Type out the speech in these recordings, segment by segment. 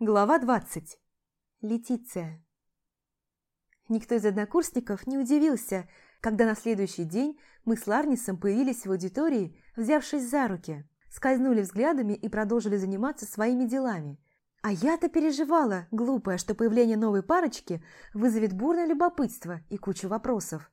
Глава 20. Летиция. Никто из однокурсников не удивился, когда на следующий день мы с Ларнисом появились в аудитории, взявшись за руки, скользнули взглядами и продолжили заниматься своими делами. А я-то переживала, глупая, что появление новой парочки вызовет бурное любопытство и кучу вопросов.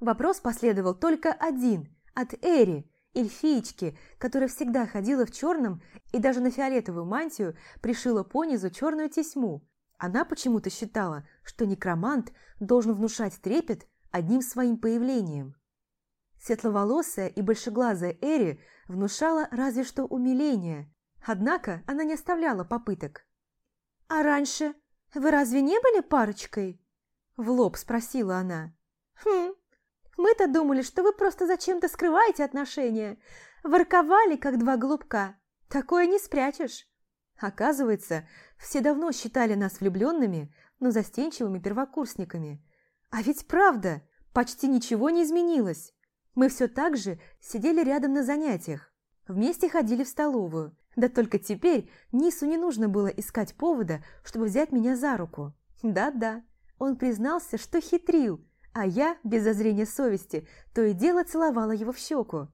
Вопрос последовал только один, от Эри, эльфиечки, которая всегда ходила в черном и даже на фиолетовую мантию пришила понизу черную тесьму. Она почему-то считала, что некромант должен внушать трепет одним своим появлением. Светловолосая и большеглазая Эри внушала разве что умиление, однако она не оставляла попыток. «А раньше вы разве не были парочкой?» В лоб спросила она. «Хм, мы-то думали, что вы просто зачем-то скрываете отношения. Ворковали, как два голубка. Такое не спрячешь». Оказывается, все давно считали нас влюбленными, но застенчивыми первокурсниками. А ведь правда, почти ничего не изменилось. Мы все так же сидели рядом на занятиях, вместе ходили в столовую. Да только теперь Нису не нужно было искать повода, чтобы взять меня за руку. Да-да, он признался, что хитрил, а я, без зазрения совести, то и дело целовала его в щеку.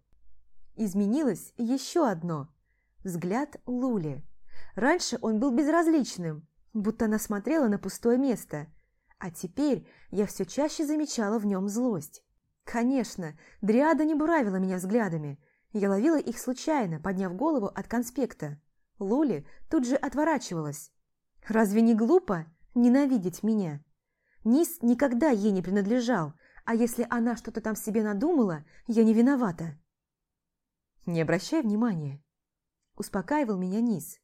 Изменилось еще одно – взгляд Лули. Раньше он был безразличным, будто она смотрела на пустое место, а теперь я все чаще замечала в нем злость. Конечно, Дриада не буравила меня взглядами, я ловила их случайно, подняв голову от конспекта. Лули тут же отворачивалась. Разве не глупо ненавидеть меня? Низ никогда ей не принадлежал, а если она что-то там себе надумала, я не виновата. «Не обращай внимания», – успокаивал меня Низ.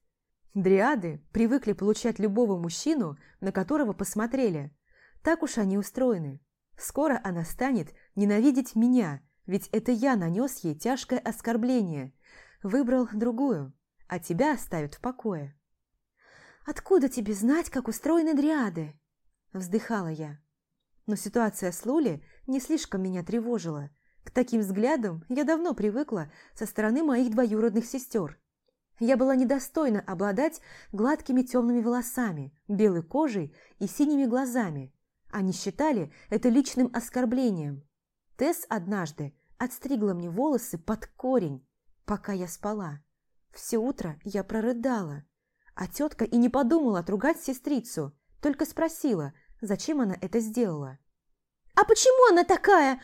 Дриады привыкли получать любого мужчину, на которого посмотрели. Так уж они устроены. Скоро она станет ненавидеть меня, ведь это я нанес ей тяжкое оскорбление. Выбрал другую, а тебя оставят в покое. «Откуда тебе знать, как устроены дриады?» Вздыхала я. Но ситуация с Лули не слишком меня тревожила. К таким взглядам я давно привыкла со стороны моих двоюродных сестер. Я была недостойна обладать гладкими темными волосами, белой кожей и синими глазами. Они считали это личным оскорблением. Тесс однажды отстригла мне волосы под корень, пока я спала. Все утро я прорыдала, а тетка и не подумала отругать сестрицу, только спросила, зачем она это сделала. «А почему она такая...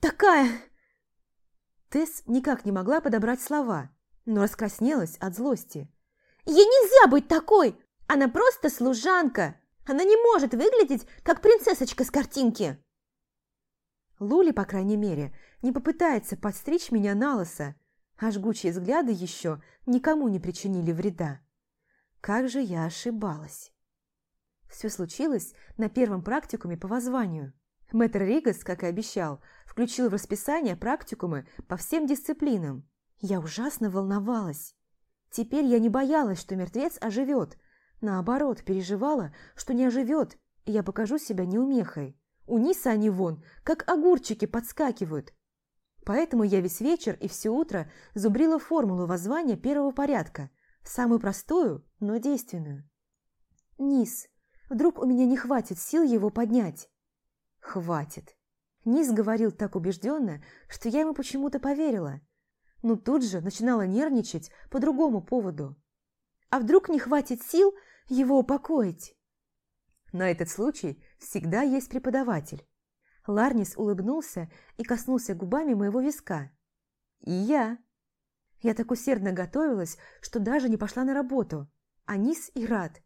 такая...» Тесс никак не могла подобрать слова, но раскраснелась от злости. «Ей нельзя быть такой! Она просто служанка! Она не может выглядеть, как принцессочка с картинки!» Лули, по крайней мере, не попытается подстричь меня на лысо, а жгучие взгляды еще никому не причинили вреда. Как же я ошибалась. Все случилось на первом практикуме по воззванию. Мэтр Ригас, как и обещал, включил в расписание практикумы по всем дисциплинам, я ужасно волновалась. Теперь я не боялась, что мертвец оживет. Наоборот, переживала, что не оживет, и я покажу себя неумехой. У Ниса они вон, как огурчики, подскакивают. Поэтому я весь вечер и все утро зубрила формулу воззвания первого порядка, самую простую, но действенную. Низ, вдруг у меня не хватит сил его поднять? Хватит. Низ говорил так убежденно, что я ему почему-то поверила – но тут же начинала нервничать по другому поводу. А вдруг не хватит сил его упокоить? На этот случай всегда есть преподаватель. Ларнис улыбнулся и коснулся губами моего виска. И я. Я так усердно готовилась, что даже не пошла на работу. Анис и Рад.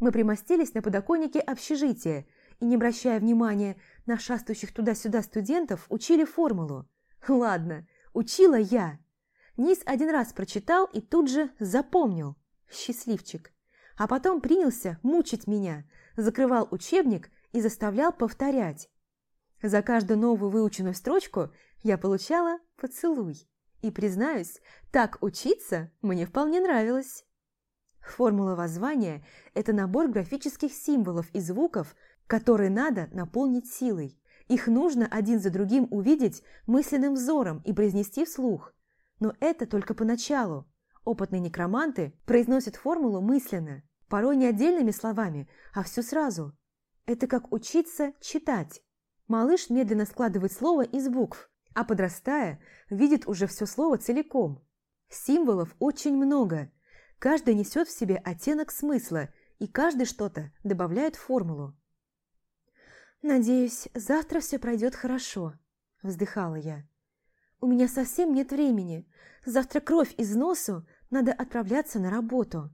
Мы примостились на подоконнике общежития и, не обращая внимания на шастающих туда-сюда студентов, учили формулу. Ладно, Учила я. Низ один раз прочитал и тут же запомнил. Счастливчик. А потом принялся мучить меня, закрывал учебник и заставлял повторять. За каждую новую выученную строчку я получала поцелуй. И, признаюсь, так учиться мне вполне нравилось. Формула воззвания – это набор графических символов и звуков, которые надо наполнить силой. Их нужно один за другим увидеть мысленным взором и произнести вслух. Но это только поначалу. Опытные некроманты произносят формулу мысленно. Порой не отдельными словами, а все сразу. Это как учиться читать. Малыш медленно складывает слово из букв, а подрастая, видит уже все слово целиком. Символов очень много. Каждый несет в себе оттенок смысла, и каждый что-то добавляет в формулу. «Надеюсь, завтра все пройдет хорошо», – вздыхала я. «У меня совсем нет времени. Завтра кровь из носу, надо отправляться на работу».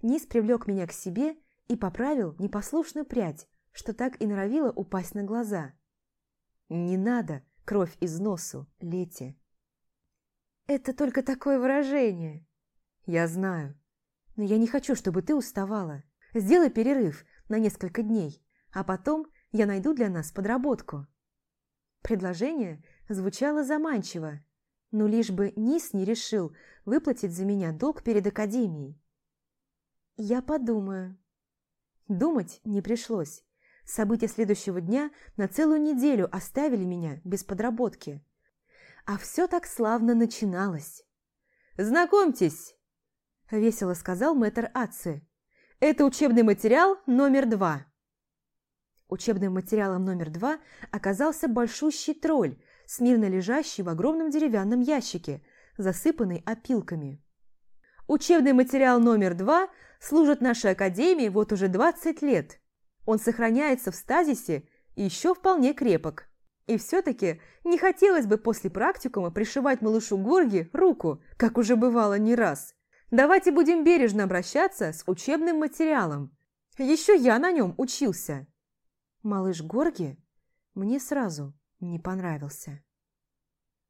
Низ привлек меня к себе и поправил непослушную прядь, что так и норовила упасть на глаза. «Не надо кровь из носу, Лети». «Это только такое выражение». «Я знаю. Но я не хочу, чтобы ты уставала. Сделай перерыв на несколько дней, а потом я найду для нас подработку». Предложение звучало заманчиво, но лишь бы Низ не решил выплатить за меня долг перед Академией. «Я подумаю». Думать не пришлось. События следующего дня на целую неделю оставили меня без подработки. А все так славно начиналось. «Знакомьтесь!» – весело сказал мэтр Аци. «Это учебный материал номер два». Учебным материалом номер два оказался большущий тролль, смирно лежащий в огромном деревянном ящике, засыпанный опилками. Учебный материал номер два служит нашей академии вот уже 20 лет. Он сохраняется в стазисе и еще вполне крепок. И все-таки не хотелось бы после практикума пришивать малышу Горги руку, как уже бывало не раз. Давайте будем бережно обращаться с учебным материалом. Еще я на нем учился. Малыш Горги мне сразу не понравился.